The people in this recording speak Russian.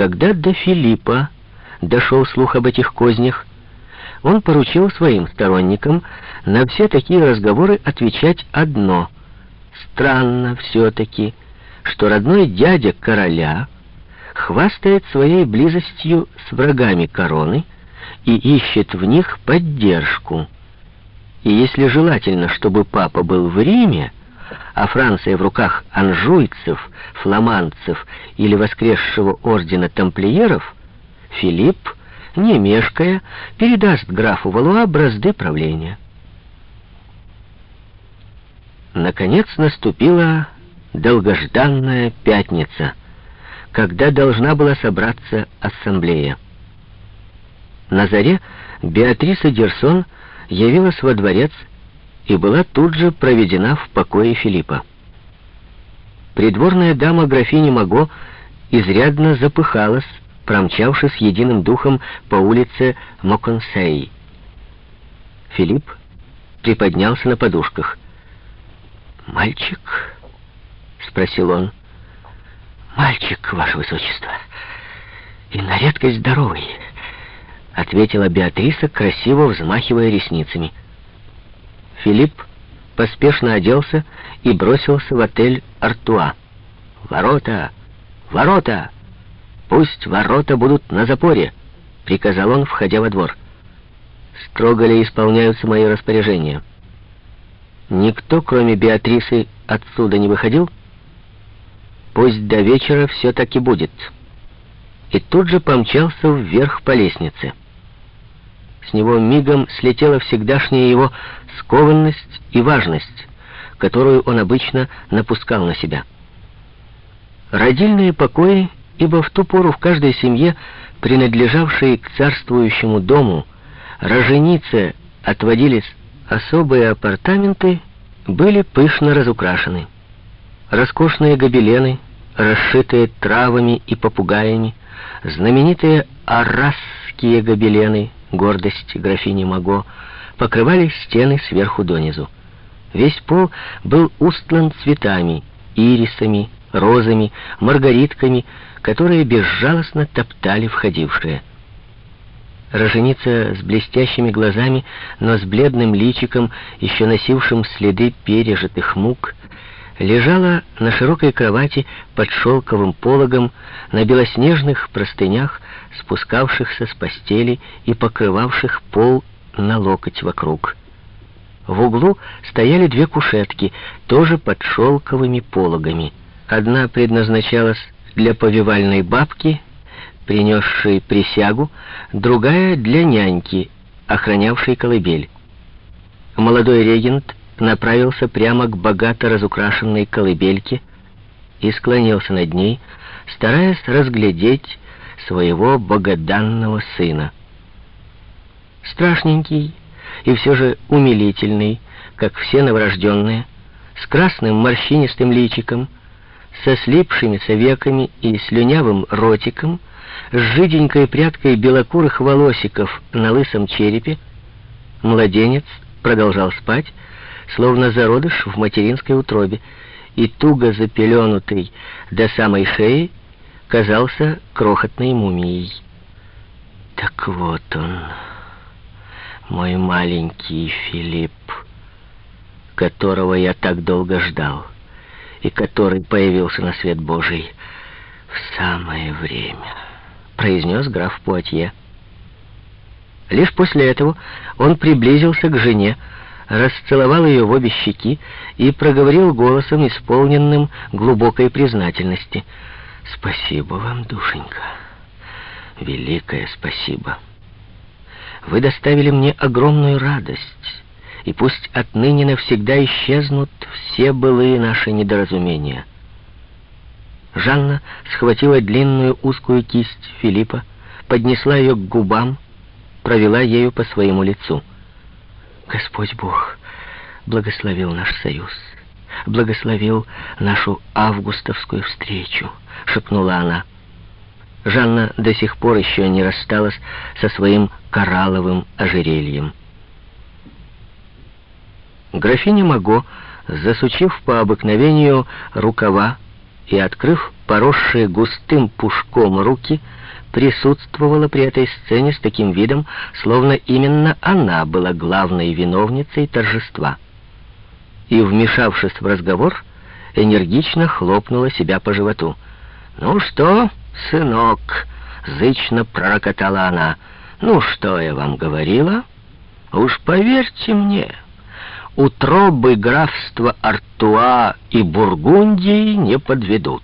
Когда до Филиппа дошел слух об этих кознях, он поручил своим сторонникам на все такие разговоры отвечать одно. Странно все-таки, что родной дядя короля хвастает своей близостью с врагами короны и ищет в них поддержку. И если желательно, чтобы папа был в Риме, а Франция в руках анжуйцев, фламандцев или воскресшего ордена тамплиеров, Филипп, не мешкая, передаст графу Валуа бразды правления. Наконец наступила долгожданная пятница, когда должна была собраться ассамблея. На заре Беатриса Дерсон явилась во дворец и была тут же проведена в покое Филиппа. Придворная дама графини Маго изрядно запыхалась, промчавшись единым духом по улице Моконсей. Филипп приподнялся на подушках. «Мальчик?» — спросил он. «Мальчик, ваше высочество, и на редкость здоровый», — ответила Беатриса, красиво взмахивая ресницами. Филипп поспешно оделся и бросился в отель «Артуа». «Ворота! Ворота! Пусть ворота будут на запоре!» — приказал он, входя во двор. «Строго ли исполняются мои распоряжения?» «Никто, кроме Беатрисы, отсюда не выходил?» «Пусть до вечера все так и будет». И тут же помчался вверх по лестнице. С него мигом слетела всегдашняя его скованность и важность, которую он обычно напускал на себя. Родильные покои, ибо в ту пору в каждой семье, принадлежавшей к царствующему дому, роженице отводились особые апартаменты, были пышно разукрашены. Роскошные гобелены, расшитые травами и попугаями, знаменитые арасские гобелены, гордость графини Маго, покрывали стены сверху донизу. Весь пол был устлан цветами, ирисами, розами, маргаритками, которые безжалостно топтали входившие. Роженица с блестящими глазами, но с бледным личиком, еще носившим следы пережитых мук, лежала на широкой кровати под шелковым пологом, на белоснежных простынях, спускавшихся с постели и покрывавших пол на локоть вокруг. В углу стояли две кушетки, тоже под шелковыми пологами. Одна предназначалась для повивальной бабки, принесшей присягу, другая для няньки, охранявшей колыбель. Молодой регент направился прямо к богато разукрашенной колыбельке и склонился над ней, стараясь разглядеть своего богоданного сына. Страшненький и все же умилительный, как все новорожденные, с красным морщинистым личиком, со слипшимися веками и слюнявым ротиком, с жиденькой прядкой белокурых волосиков на лысом черепе, младенец продолжал спать, словно зародыш в материнской утробе, и туго запеленутый до самой шеи казался крохотной мумией. Так вот он, мой маленький Филипп, которого я так долго ждал, и который появился на свет Божий в самое время, произнес граф Пуатье. Лишь после этого он приблизился к жене, расцеловал ее в обе щеки и проговорил голосом, исполненным глубокой признательности. «Спасибо вам, душенька, великое спасибо. Вы доставили мне огромную радость, и пусть отныне навсегда исчезнут все былые наши недоразумения». Жанна схватила длинную узкую кисть Филиппа, поднесла ее к губам, провела ею по своему лицу. Господь Бог благословил наш союз, благословил нашу августовскую встречу, шепнула она. Жанна до сих пор еще не рассталась со своим коралловым ожерельем. Графиня Маго, засучив по обыкновению рукава и, открыв поросшие густым пушком руки, присутствовала при этой сцене с таким видом, словно именно она была главной виновницей торжества. И, вмешавшись в разговор, энергично хлопнула себя по животу. «Ну что, сынок?» — зычно пророкотала она. «Ну что я вам говорила? Уж поверьте мне, утробы графства Артуа и Бургундии не подведут».